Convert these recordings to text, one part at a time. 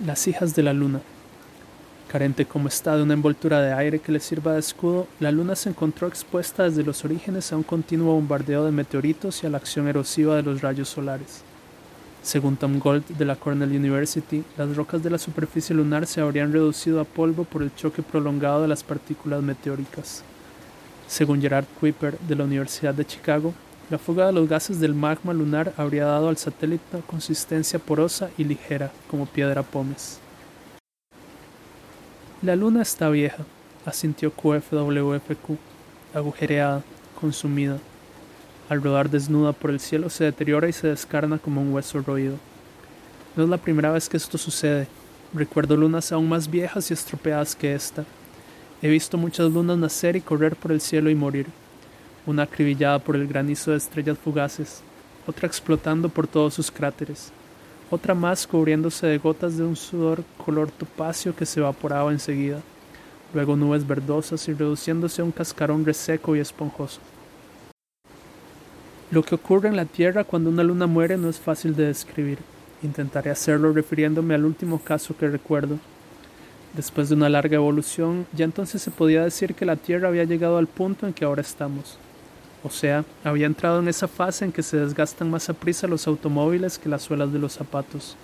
Las hijas de la luna. Carente como está de una envoltura de aire que le sirva de escudo, la luna se encontró expuesta desde los orígenes a un continuo bombardeo de meteoritos y a la acción erosiva de los rayos solares. Según Tom Gold de la Cornell University, las rocas de la superficie lunar se habrían reducido a polvo por el choque prolongado de las partículas meteóricas. Según Gerard Kuiper de la Universidad de Chicago, la fuga de los gases del magma lunar habría dado al satélite una consistencia porosa y ligera, como piedra pómez. La luna está vieja, asintió QFWFQ, agujereada, consumida. Al rodar desnuda por el cielo se deteriora y se descarna como un hueso roído. No es la primera vez que esto sucede. Recuerdo lunas aún más viejas y estropeadas que esta. He visto muchas lunas nacer y correr por el cielo y morir una acribillada por el granizo de estrellas fugaces, otra explotando por todos sus cráteres, otra más cubriéndose de gotas de un sudor color topacio que se evaporaba enseguida, luego nubes verdosas y reduciéndose a un cascarón reseco y esponjoso. Lo que ocurre en la Tierra cuando una luna muere no es fácil de describir. Intentaré hacerlo refiriéndome al último caso que recuerdo. Después de una larga evolución, ya entonces se podía decir que la Tierra había llegado al punto en que ahora estamos. O sea, había entrado en esa fase en que se desgastan más a prisa los automóviles que las suelas de los zapatos.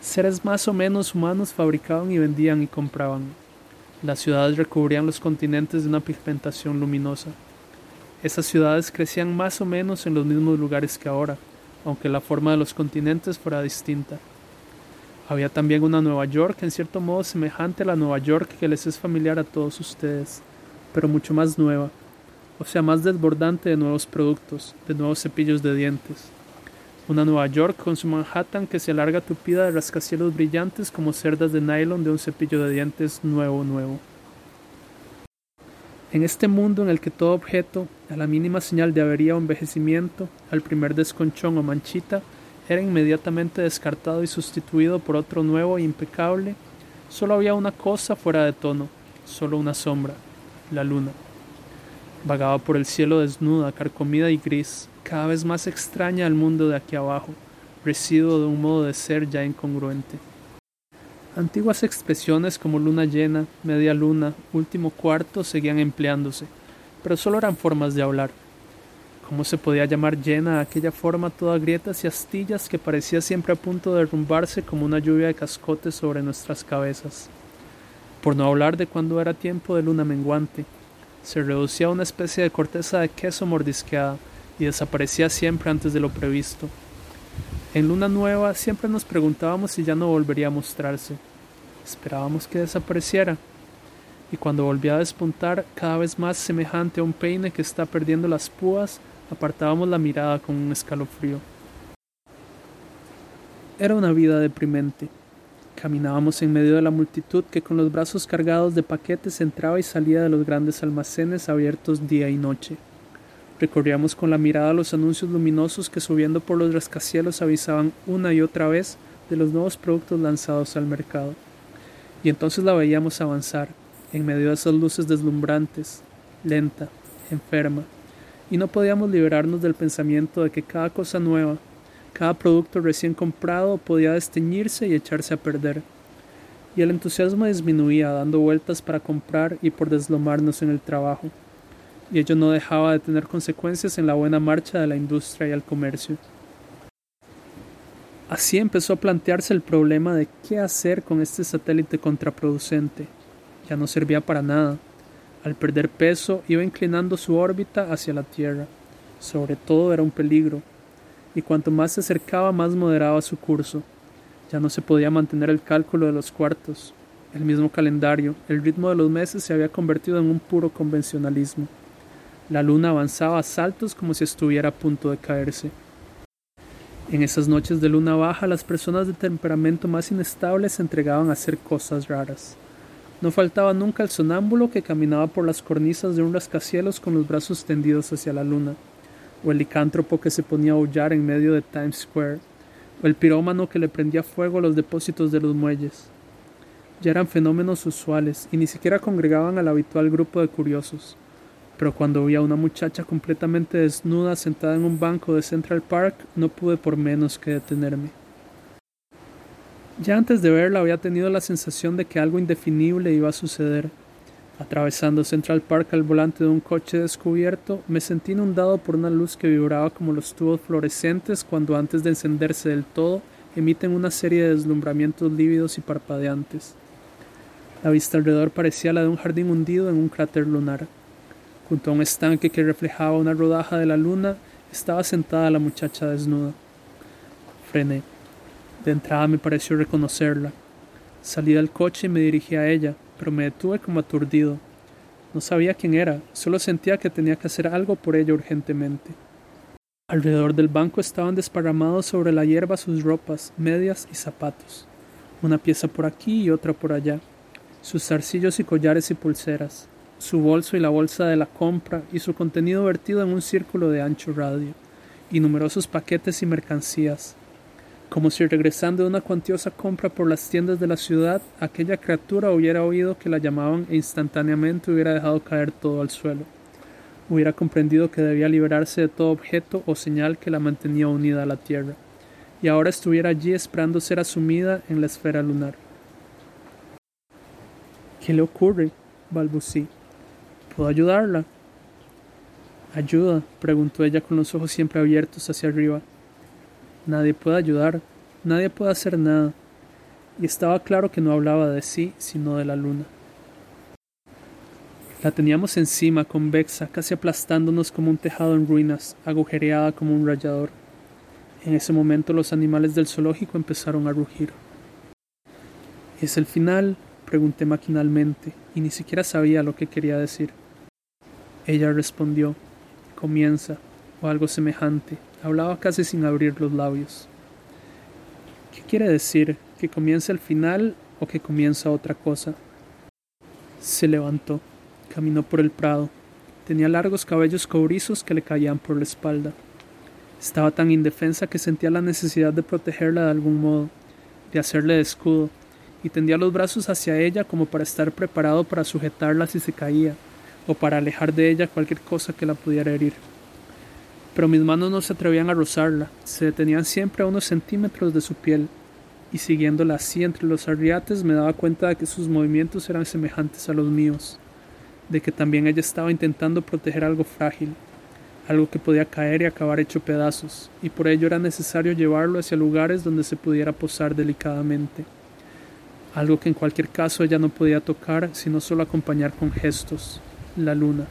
Seres más o menos humanos fabricaban y vendían y compraban. Las ciudades recubrían los continentes de una pigmentación luminosa. Esas ciudades crecían más o menos en los mismos lugares que ahora, aunque la forma de los continentes fuera distinta. Había también una Nueva York en cierto modo semejante a la Nueva York que les es familiar a todos ustedes, pero mucho más nueva, o sea, más desbordante de nuevos productos, de nuevos cepillos de dientes. Una Nueva York con su Manhattan que se alarga tupida de rascacielos brillantes como cerdas de nylon de un cepillo de dientes nuevo nuevo. En este mundo en el que todo objeto, a la mínima señal de avería o envejecimiento, al primer desconchón o manchita, era inmediatamente descartado y sustituido por otro nuevo e impecable, solo había una cosa fuera de tono, solo una sombra, la luna. Vagaba por el cielo desnuda, carcomida y gris, cada vez más extraña al mundo de aquí abajo, residuo de un modo de ser ya incongruente. Antiguas expresiones como luna llena, media luna, último cuarto seguían empleándose, pero solo eran formas de hablar. ¿Cómo se podía llamar llena aquella forma toda grietas y astillas que parecía siempre a punto de derrumbarse como una lluvia de cascotes sobre nuestras cabezas? Por no hablar de cuando era tiempo de luna menguante, se reducía a una especie de corteza de queso mordisqueada y desaparecía siempre antes de lo previsto. En Luna Nueva siempre nos preguntábamos si ya no volvería a mostrarse. Esperábamos que desapareciera. Y cuando volvía a despuntar, cada vez más semejante a un peine que está perdiendo las púas, apartábamos la mirada con un escalofrío. Era una vida deprimente. Caminábamos en medio de la multitud que con los brazos cargados de paquetes entraba y salía de los grandes almacenes abiertos día y noche. Recorríamos con la mirada los anuncios luminosos que subiendo por los rascacielos avisaban una y otra vez de los nuevos productos lanzados al mercado. Y entonces la veíamos avanzar, en medio de esas luces deslumbrantes, lenta, enferma, y no podíamos liberarnos del pensamiento de que cada cosa nueva, cada producto recién comprado podía desteñirse y echarse a perder, y el entusiasmo disminuía dando vueltas para comprar y por deslomarnos en el trabajo, y ello no dejaba de tener consecuencias en la buena marcha de la industria y el comercio. Así empezó a plantearse el problema de qué hacer con este satélite contraproducente. Ya no servía para nada. Al perder peso iba inclinando su órbita hacia la Tierra. Sobre todo era un peligro, y cuanto más se acercaba más moderaba su curso. Ya no se podía mantener el cálculo de los cuartos, el mismo calendario, el ritmo de los meses se había convertido en un puro convencionalismo. La luna avanzaba a saltos como si estuviera a punto de caerse. En esas noches de luna baja las personas de temperamento más inestable se entregaban a hacer cosas raras. No faltaba nunca el sonámbulo que caminaba por las cornisas de un rascacielos con los brazos tendidos hacia la luna o el licántropo que se ponía a aullar en medio de Times Square, o el pirómano que le prendía fuego a los depósitos de los muelles. Ya eran fenómenos usuales y ni siquiera congregaban al habitual grupo de curiosos. Pero cuando vi a una muchacha completamente desnuda sentada en un banco de Central Park, no pude por menos que detenerme. Ya antes de verla había tenido la sensación de que algo indefinible iba a suceder. Atravesando Central Park al volante de un coche descubierto, me sentí inundado por una luz que vibraba como los tubos fluorescentes cuando antes de encenderse del todo emiten una serie de deslumbramientos lívidos y parpadeantes. La vista alrededor parecía la de un jardín hundido en un cráter lunar. Junto a un estanque que reflejaba una rodaja de la luna, estaba sentada la muchacha desnuda. Frené. De entrada me pareció reconocerla. Salí del coche y me dirigí a ella, pero me detuve como aturdido. No sabía quién era, solo sentía que tenía que hacer algo por ella urgentemente. Alrededor del banco estaban desparramados sobre la hierba sus ropas, medias y zapatos, una pieza por aquí y otra por allá, sus zarcillos y collares y pulseras, su bolso y la bolsa de la compra y su contenido vertido en un círculo de ancho radio, y numerosos paquetes y mercancías, como si regresando de una cuantiosa compra por las tiendas de la ciudad, aquella criatura hubiera oído que la llamaban e instantáneamente hubiera dejado caer todo al suelo. Hubiera comprendido que debía liberarse de todo objeto o señal que la mantenía unida a la Tierra, y ahora estuviera allí esperando ser asumida en la esfera lunar. ¿Qué le ocurre? balbucí. ¿Puedo ayudarla? Ayuda, preguntó ella con los ojos siempre abiertos hacia arriba. Nadie puede ayudar, nadie puede hacer nada. Y estaba claro que no hablaba de sí, sino de la luna. La teníamos encima, convexa, casi aplastándonos como un tejado en ruinas, agujereada como un rayador. En ese momento los animales del zoológico empezaron a rugir. ¿Es el final? pregunté maquinalmente, y ni siquiera sabía lo que quería decir. Ella respondió, comienza, o algo semejante, Hablaba casi sin abrir los labios. ¿Qué quiere decir? ¿Que comienza el final o que comienza otra cosa? Se levantó, caminó por el prado. Tenía largos cabellos cobrizos que le caían por la espalda. Estaba tan indefensa que sentía la necesidad de protegerla de algún modo, de hacerle de escudo, y tendía los brazos hacia ella como para estar preparado para sujetarla si se caía, o para alejar de ella cualquier cosa que la pudiera herir pero mis manos no se atrevían a rozarla, se detenían siempre a unos centímetros de su piel, y siguiéndola así entre los arriates me daba cuenta de que sus movimientos eran semejantes a los míos, de que también ella estaba intentando proteger algo frágil, algo que podía caer y acabar hecho pedazos, y por ello era necesario llevarlo hacia lugares donde se pudiera posar delicadamente, algo que en cualquier caso ella no podía tocar, sino solo acompañar con gestos, la luna.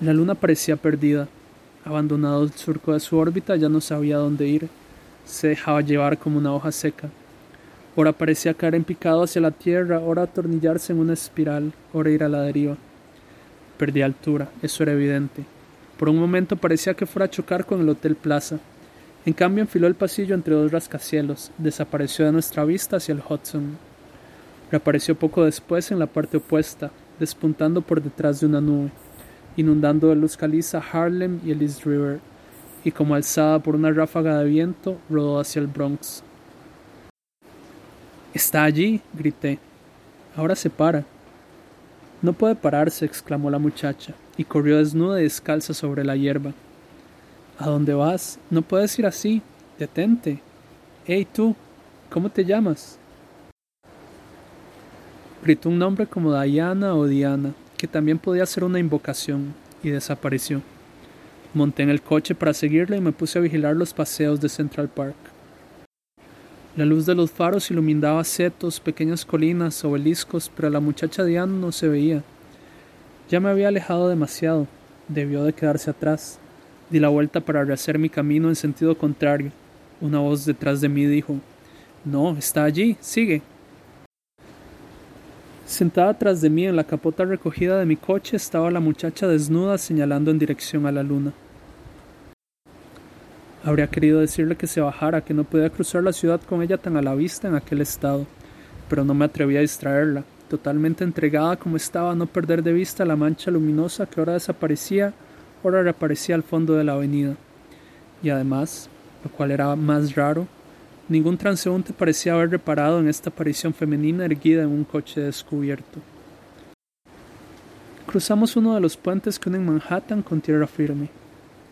La luna parecía perdida. Abandonado el surco de su órbita, ya no sabía dónde ir. Se dejaba llevar como una hoja seca. Ora parecía caer en picado hacia la tierra, ora atornillarse en una espiral, ora ir a la deriva. Perdía altura, eso era evidente. Por un momento parecía que fuera a chocar con el Hotel Plaza. En cambio enfiló el pasillo entre dos rascacielos, desapareció de nuestra vista hacia el Hudson. Reapareció poco después en la parte opuesta, despuntando por detrás de una nube inundando de luz caliza Harlem y el East River, y como alzada por una ráfaga de viento, rodó hacia el Bronx. Está allí, grité. Ahora se para. No puede pararse, exclamó la muchacha, y corrió desnuda y descalza sobre la hierba. ¿A dónde vas? No puedes ir así. Detente. Hey tú, ¿cómo te llamas? Gritó un nombre como Diana o Diana, que también podía ser una invocación, y desapareció. Monté en el coche para seguirla y me puse a vigilar los paseos de Central Park. La luz de los faros iluminaba setos, pequeñas colinas, obeliscos, pero la muchacha Diana no se veía. Ya me había alejado demasiado, debió de quedarse atrás. Di la vuelta para rehacer mi camino en sentido contrario. Una voz detrás de mí dijo No, está allí, sigue. Sentada atrás de mí en la capota recogida de mi coche estaba la muchacha desnuda señalando en dirección a la luna. Habría querido decirle que se bajara, que no podía cruzar la ciudad con ella tan a la vista en aquel estado, pero no me atreví a distraerla, totalmente entregada como estaba a no perder de vista la mancha luminosa que ahora desaparecía, ahora reaparecía al fondo de la avenida. Y además, lo cual era más raro, Ningún transeúnte parecía haber reparado en esta aparición femenina erguida en un coche descubierto. Cruzamos uno de los puentes que unen Manhattan con tierra firme.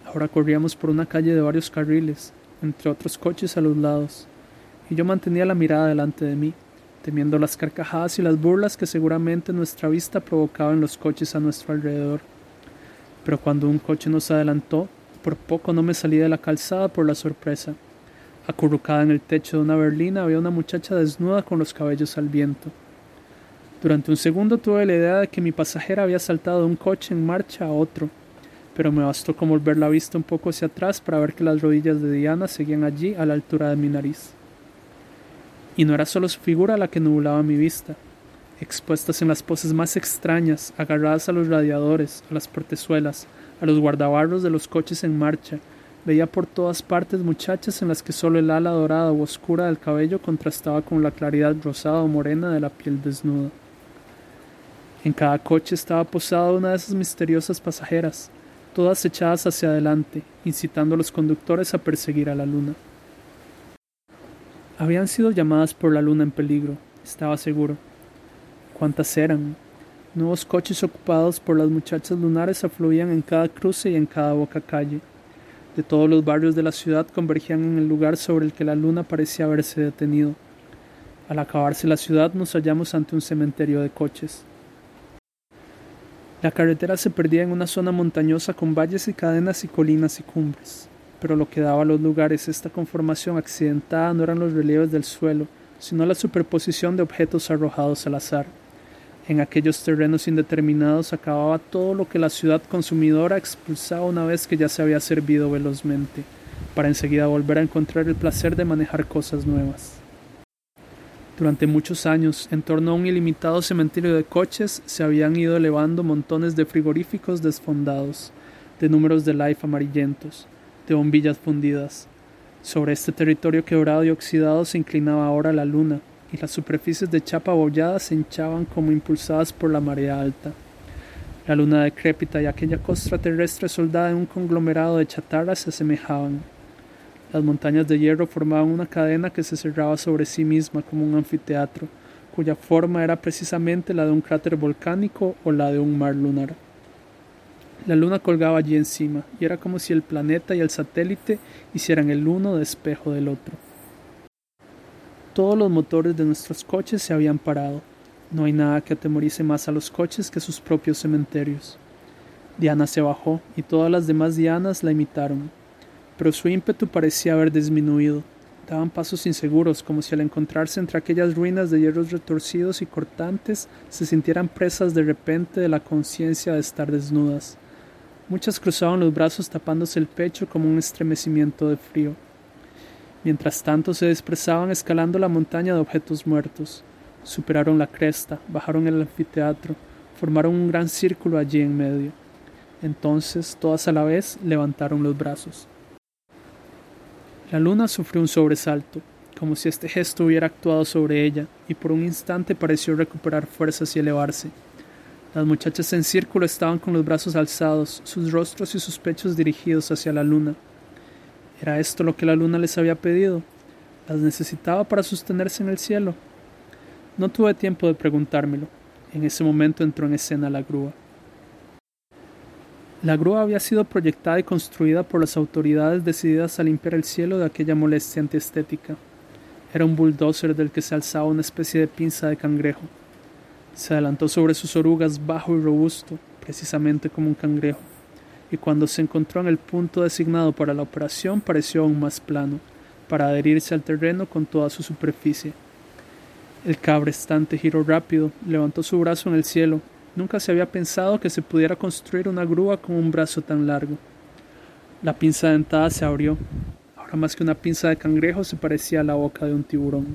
Ahora corríamos por una calle de varios carriles, entre otros coches a los lados. y yo mantenía la mirada delante de mí, temiendo las carcajadas y las burlas que seguramente nuestra vista provocaba en los coches a nuestro alrededor. Pero cuando un coche nos adelantó, por poco no me salí de la calzada por la sorpresa. Acurrucada en el techo de una berlina había una muchacha desnuda con los cabellos al viento. Durante un segundo tuve la idea de que mi pasajera había saltado de un coche en marcha a otro, pero me bastó con volver la vista un poco hacia atrás para ver que las rodillas de Diana seguían allí a la altura de mi nariz. Y no era solo su figura la que nublaba mi vista. Expuestas en las poses más extrañas, agarradas a los radiadores, a las portezuelas, a los guardabarros de los coches en marcha, veía por todas partes muchachas en las que solo el ala dorada o oscura del cabello contrastaba con la claridad rosada o morena de la piel desnuda. En cada coche estaba posada una de esas misteriosas pasajeras, todas echadas hacia adelante, incitando a los conductores a perseguir a la luna. Habían sido llamadas por la luna en peligro, estaba seguro. ¿Cuántas eran? Nuevos coches ocupados por las muchachas lunares afluían en cada cruce y en cada boca calle. De todos los barrios de la ciudad convergían en el lugar sobre el que la luna parecía haberse detenido. Al acabarse la ciudad nos hallamos ante un cementerio de coches. La carretera se perdía en una zona montañosa con valles y cadenas y colinas y cumbres, pero lo que daba a los lugares esta conformación accidentada no eran los relieves del suelo, sino la superposición de objetos arrojados al azar. En aquellos terrenos indeterminados acababa todo lo que la ciudad consumidora expulsaba una vez que ya se había servido velozmente, para enseguida volver a encontrar el placer de manejar cosas nuevas. Durante muchos años, en torno a un ilimitado cementerio de coches, se habían ido elevando montones de frigoríficos desfondados, de números de life amarillentos, de bombillas fundidas. Sobre este territorio quebrado y oxidado se inclinaba ahora la luna, y las superficies de chapa abollada se hinchaban como impulsadas por la marea alta. La luna decrépita y aquella costra terrestre soldada en un conglomerado de chatarras se asemejaban. Las montañas de hierro formaban una cadena que se cerraba sobre sí misma como un anfiteatro, cuya forma era precisamente la de un cráter volcánico o la de un mar lunar. La luna colgaba allí encima, y era como si el planeta y el satélite hicieran el uno de espejo del otro. Todos los motores de nuestros coches se habían parado. No hay nada que atemorice más a los coches que sus propios cementerios. Diana se bajó, y todas las demás Dianas la imitaron pero su ímpetu parecía haber disminuido. Daban pasos inseguros, como si al encontrarse entre aquellas ruinas de hierros retorcidos y cortantes se sintieran presas de repente de la conciencia de estar desnudas. Muchas cruzaban los brazos tapándose el pecho como un estremecimiento de frío. Mientras tanto se desprezaban escalando la montaña de objetos muertos. Superaron la cresta, bajaron el anfiteatro, formaron un gran círculo allí en medio. Entonces, todas a la vez, levantaron los brazos. La luna sufrió un sobresalto, como si este gesto hubiera actuado sobre ella, y por un instante pareció recuperar fuerzas y elevarse. Las muchachas en círculo estaban con los brazos alzados, sus rostros y sus pechos dirigidos hacia la luna. ¿Era esto lo que la luna les había pedido? ¿Las necesitaba para sostenerse en el cielo? No tuve tiempo de preguntármelo. En ese momento entró en escena la grúa. La grúa había sido proyectada y construida por las autoridades decididas a limpiar el cielo de aquella molestia antiestética. Era un bulldozer del que se alzaba una especie de pinza de cangrejo. Se adelantó sobre sus orugas bajo y robusto, precisamente como un cangrejo, y cuando se encontró en el punto designado para la operación pareció aún más plano, para adherirse al terreno con toda su superficie. El cabrestante giró rápido, levantó su brazo en el cielo Nunca se había pensado que se pudiera construir una grúa con un brazo tan largo. La pinza dentada se abrió. Ahora más que una pinza de cangrejo se parecía a la boca de un tiburón.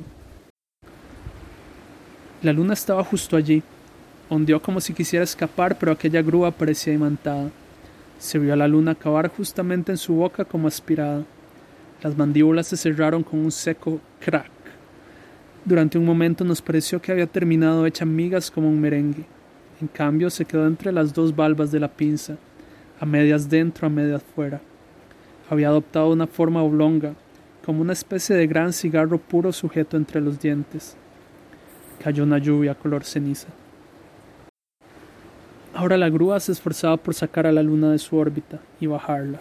La luna estaba justo allí. Ondeó como si quisiera escapar, pero aquella grúa parecía imantada. Se vio a la luna acabar justamente en su boca como aspirada. Las mandíbulas se cerraron con un seco crack. Durante un momento nos pareció que había terminado hecha migas como un merengue. En cambio, se quedó entre las dos valvas de la pinza, a medias dentro, a medias fuera. Había adoptado una forma oblonga, como una especie de gran cigarro puro sujeto entre los dientes. Cayó una lluvia color ceniza. Ahora la grúa se esforzaba por sacar a la luna de su órbita y bajarla.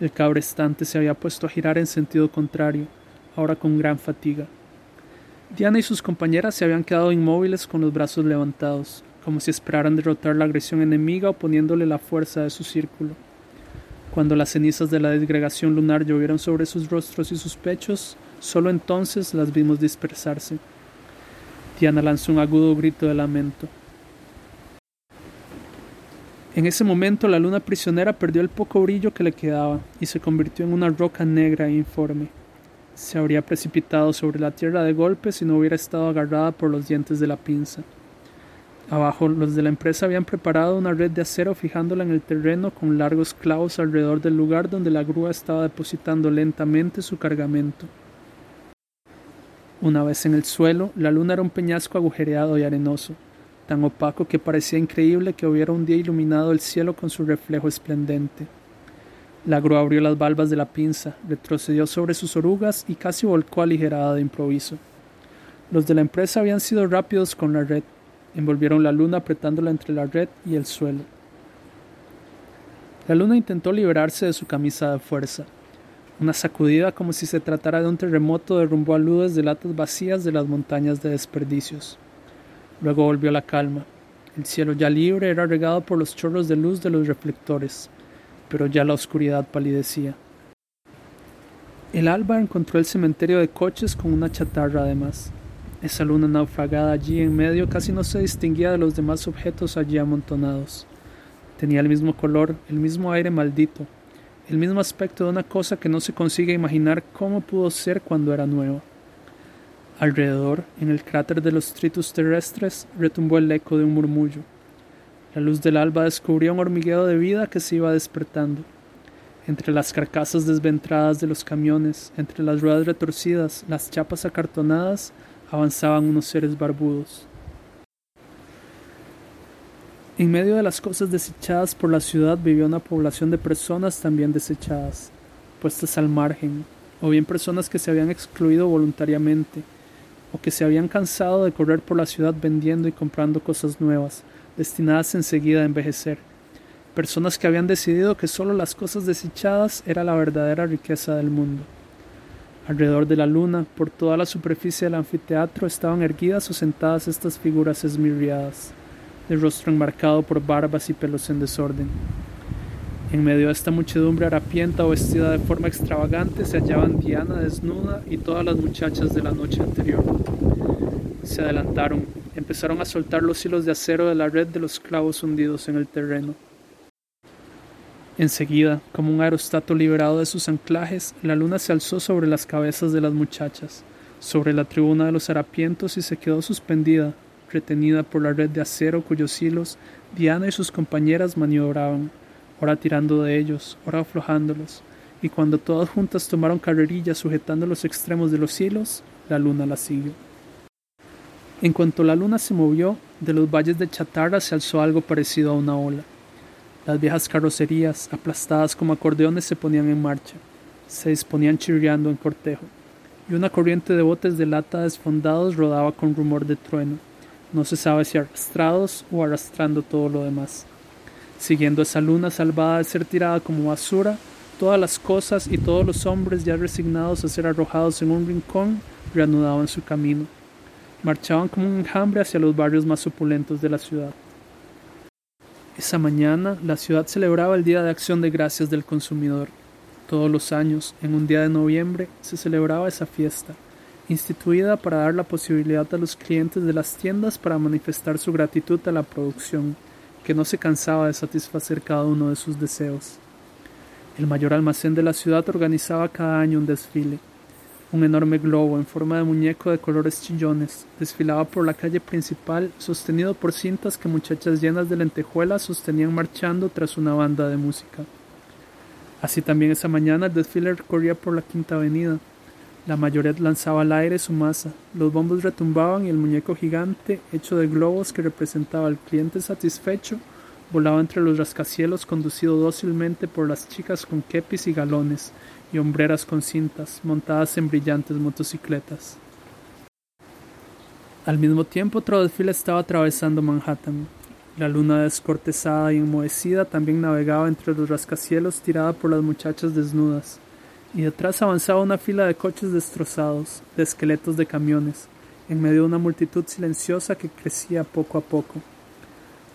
El cabrestante se había puesto a girar en sentido contrario. ahora con gran fatiga. Diana y sus compañeras se habían quedado inmóviles con los brazos levantados, como si esperaran derrotar la agresión enemiga oponiéndole la fuerza de su círculo. Cuando las cenizas de la desgregación lunar llovieron sobre sus rostros y sus pechos, solo entonces las vimos dispersarse. Diana lanzó un agudo grito de lamento. En ese momento la luna prisionera perdió el poco brillo que le quedaba y se convirtió en una roca negra e informe. Se habría precipitado sobre la tierra de golpe si no hubiera estado agarrada por los dientes de la pinza. Abajo, los de la empresa habían preparado una red de acero fijándola en el terreno con largos clavos alrededor del lugar donde la grúa estaba depositando lentamente su cargamento. Una vez en el suelo, la luna era un peñasco agujereado y arenoso, tan opaco que parecía increíble que hubiera un día iluminado el cielo con su reflejo esplendente. La grúa abrió las valvas de la pinza, retrocedió sobre sus orugas y casi volcó aligerada de improviso. Los de la empresa habían sido rápidos con la red, envolvieron la luna apretándola entre la red y el suelo. La luna intentó liberarse de su camisa de fuerza. Una sacudida como si se tratara de un terremoto derrumbó aludes de latas vacías de las montañas de desperdicios. Luego volvió la calma. El cielo ya libre era regado por los chorros de luz de los reflectores, pero ya la oscuridad palidecía. El alba encontró el cementerio de coches con una chatarra además. Esa luna naufragada allí en medio casi no se distinguía de los demás objetos allí amontonados. Tenía el mismo color, el mismo aire maldito, el mismo aspecto de una cosa que no se consigue imaginar cómo pudo ser cuando era nueva. Alrededor, en el cráter de los tritus terrestres, retumbó el eco de un murmullo. La luz del alba descubrió un hormigueo de vida que se iba despertando. Entre las carcasas desventradas de los camiones, entre las ruedas retorcidas, las chapas acartonadas, avanzaban unos seres barbudos. En medio de las cosas desechadas por la ciudad vivía una población de personas también desechadas, puestas al margen, o bien personas que se habían excluido voluntariamente, o que se habían cansado de correr por la ciudad vendiendo y comprando cosas nuevas, destinadas enseguida a envejecer, personas que habían decidido que solo las cosas desechadas era la verdadera riqueza del mundo. Alrededor de la luna, por toda la superficie del anfiteatro, estaban erguidas o sentadas estas figuras esmirriadas, de rostro enmarcado por barbas y pelos en desorden. En medio de esta muchedumbre harapienta o vestida de forma extravagante se hallaban Diana desnuda y todas las muchachas de la noche anterior. Se adelantaron, empezaron a soltar los hilos de acero de la red de los clavos hundidos en el terreno. Enseguida, como un aerostato liberado de sus anclajes, la luna se alzó sobre las cabezas de las muchachas, sobre la tribuna de los harapientos y se quedó suspendida, retenida por la red de acero cuyos hilos Diana y sus compañeras maniobraban ora tirando de ellos, ora aflojándolos, y cuando todas juntas tomaron carrerillas sujetando los extremos de los hilos, la luna la siguió. En cuanto la luna se movió, de los valles de chatarra se alzó algo parecido a una ola. Las viejas carrocerías, aplastadas como acordeones, se ponían en marcha, se disponían chirriando en cortejo, y una corriente de botes de lata desfondados rodaba con rumor de trueno, no se sabe si arrastrados o arrastrando todo lo demás. Siguiendo esa luna salvada de ser tirada como basura, todas las cosas y todos los hombres ya resignados a ser arrojados en un rincón reanudaban su camino. Marchaban como un enjambre hacia los barrios más opulentos de la ciudad. Esa mañana la ciudad celebraba el Día de Acción de Gracias del Consumidor. Todos los años, en un día de noviembre, se celebraba esa fiesta, instituida para dar la posibilidad a los clientes de las tiendas para manifestar su gratitud a la producción que no se cansaba de satisfacer cada uno de sus deseos. El mayor almacén de la ciudad organizaba cada año un desfile. Un enorme globo en forma de muñeco de colores chillones desfilaba por la calle principal sostenido por cintas que muchachas llenas de lentejuelas sostenían marchando tras una banda de música. Así también esa mañana el desfile recorría por la quinta avenida, la mayoría lanzaba al aire su masa, los bombos retumbaban y el muñeco gigante, hecho de globos que representaba al cliente satisfecho, volaba entre los rascacielos conducido dócilmente por las chicas con kepis y galones y hombreras con cintas, montadas en brillantes motocicletas. Al mismo tiempo otro desfile estaba atravesando Manhattan. La luna descortezada y enmohecida también navegaba entre los rascacielos tirada por las muchachas desnudas y detrás avanzaba una fila de coches destrozados, de esqueletos de camiones, en medio de una multitud silenciosa que crecía poco a poco.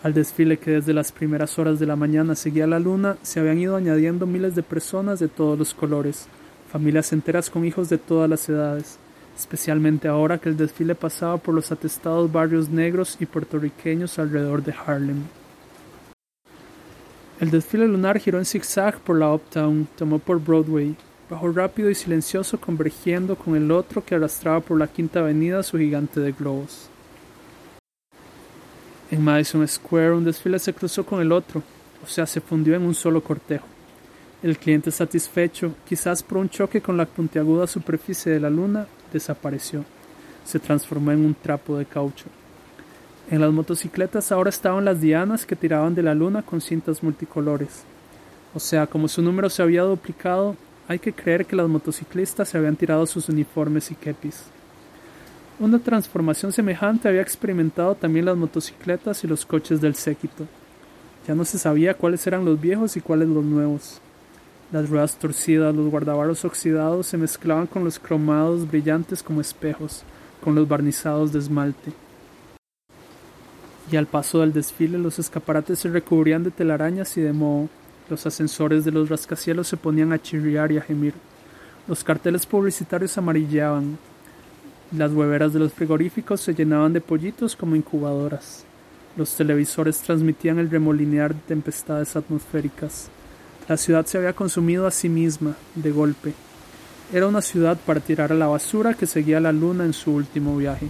Al desfile que desde las primeras horas de la mañana seguía la luna, se habían ido añadiendo miles de personas de todos los colores, familias enteras con hijos de todas las edades, especialmente ahora que el desfile pasaba por los atestados barrios negros y puertorriqueños alrededor de Harlem. El desfile lunar giró en zigzag por la Uptown, tomó por Broadway, bajó rápido y silencioso convergiendo con el otro que arrastraba por la Quinta Avenida su gigante de globos. En Madison Square un desfile se cruzó con el otro, o sea, se fundió en un solo cortejo. El cliente satisfecho, quizás por un choque con la puntiaguda superficie de la luna, desapareció. Se transformó en un trapo de caucho. En las motocicletas ahora estaban las dianas que tiraban de la luna con cintas multicolores. O sea, como su número se había duplicado, hay que creer que las motociclistas se habían tirado sus uniformes y kepis. Una transformación semejante había experimentado también las motocicletas y los coches del séquito. Ya no se sabía cuáles eran los viejos y cuáles los nuevos. Las ruedas torcidas, los guardabarros oxidados se mezclaban con los cromados brillantes como espejos, con los barnizados de esmalte. Y al paso del desfile los escaparates se recubrían de telarañas y de moho, los ascensores de los rascacielos se ponían a chirriar y a gemir. Los carteles publicitarios amarillaban. Las hueveras de los frigoríficos se llenaban de pollitos como incubadoras. Los televisores transmitían el remolinear de tempestades atmosféricas. La ciudad se había consumido a sí misma, de golpe. Era una ciudad para tirar a la basura que seguía la luna en su último viaje.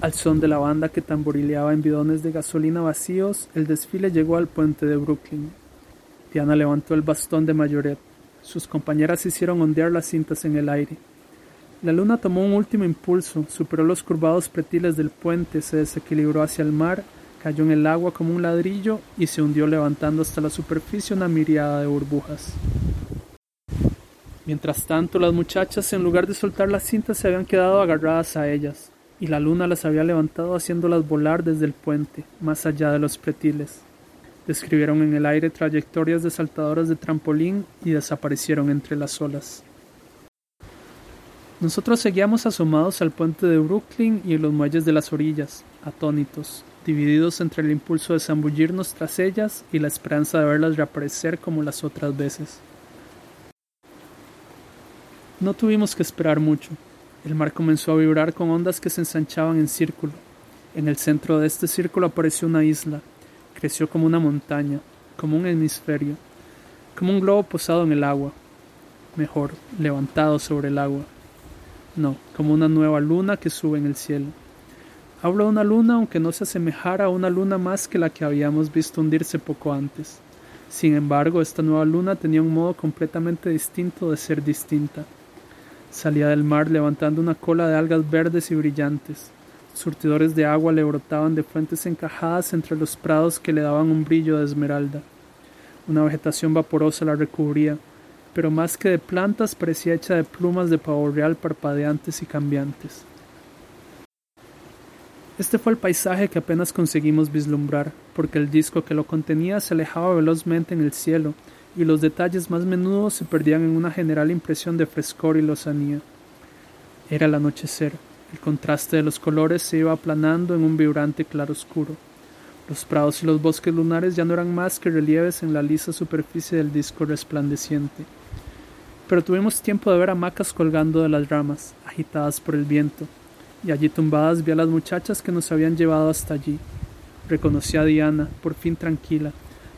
Al son de la banda que tamborileaba en bidones de gasolina vacíos, el desfile llegó al puente de Brooklyn. Diana levantó el bastón de mayoret. Sus compañeras hicieron ondear las cintas en el aire. La luna tomó un último impulso, superó los curvados pretiles del puente, se desequilibró hacia el mar, cayó en el agua como un ladrillo y se hundió levantando hasta la superficie una miriada de burbujas. Mientras tanto, las muchachas, en lugar de soltar las cintas, se habían quedado agarradas a ellas y la luna las había levantado haciéndolas volar desde el puente, más allá de los pretiles. Describieron en el aire trayectorias de saltadoras de trampolín y desaparecieron entre las olas. Nosotros seguíamos asomados al puente de Brooklyn y en los muelles de las orillas, atónitos, divididos entre el impulso de zambullirnos tras ellas y la esperanza de verlas reaparecer como las otras veces. No tuvimos que esperar mucho. El mar comenzó a vibrar con ondas que se ensanchaban en círculo. En el centro de este círculo apareció una isla. Creció como una montaña, como un hemisferio, como un globo posado en el agua. Mejor, levantado sobre el agua. No, como una nueva luna que sube en el cielo. Hablo de una luna aunque no se asemejara a una luna más que la que habíamos visto hundirse poco antes. Sin embargo, esta nueva luna tenía un modo completamente distinto de ser distinta. Salía del mar levantando una cola de algas verdes y brillantes. Surtidores de agua le brotaban de fuentes encajadas entre los prados que le daban un brillo de esmeralda. Una vegetación vaporosa la recubría, pero más que de plantas parecía hecha de plumas de pavo real parpadeantes y cambiantes. Este fue el paisaje que apenas conseguimos vislumbrar, porque el disco que lo contenía se alejaba velozmente en el cielo, y los detalles más menudos se perdían en una general impresión de frescor y lozanía. Era el anochecer. El contraste de los colores se iba aplanando en un vibrante claroscuro. Los prados y los bosques lunares ya no eran más que relieves en la lisa superficie del disco resplandeciente. Pero tuvimos tiempo de ver hamacas colgando de las ramas, agitadas por el viento, y allí tumbadas vi a las muchachas que nos habían llevado hasta allí. Reconocí a Diana, por fin tranquila,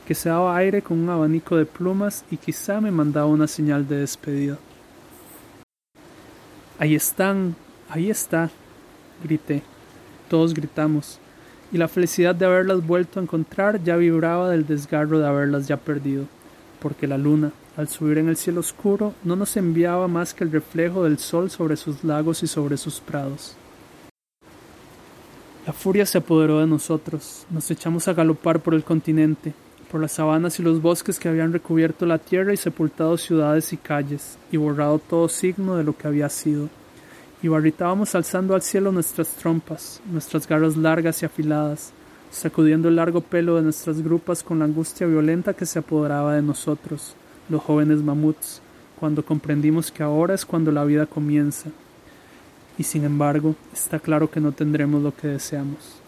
que se daba aire con un abanico de plumas y quizá me mandaba una señal de despedida. Ahí están, ahí está, grité. Todos gritamos, y la felicidad de haberlas vuelto a encontrar ya vibraba del desgarro de haberlas ya perdido, porque la luna, al subir en el cielo oscuro, no nos enviaba más que el reflejo del sol sobre sus lagos y sobre sus prados. La furia se apoderó de nosotros, nos echamos a galopar por el continente, por las sabanas y los bosques que habían recubierto la tierra y sepultado ciudades y calles, y borrado todo signo de lo que había sido. Y barritábamos alzando al cielo nuestras trompas, nuestras garras largas y afiladas, sacudiendo el largo pelo de nuestras grupas con la angustia violenta que se apoderaba de nosotros, los jóvenes mamuts, cuando comprendimos que ahora es cuando la vida comienza. Y sin embargo, está claro que no tendremos lo que deseamos.